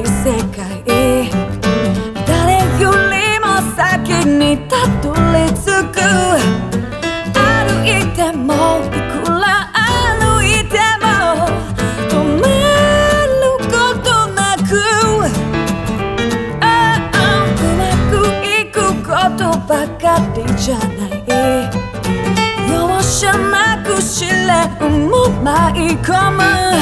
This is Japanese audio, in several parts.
い世界誰よりも先にたどり着く。歩いてもいくら歩いても止まることなく、oh, うまくいくことばかりじゃない。容赦なく知れも舞い込む。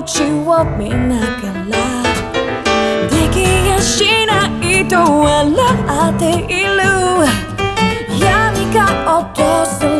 命を見ながら。できやしないと笑っている。闇が訪れ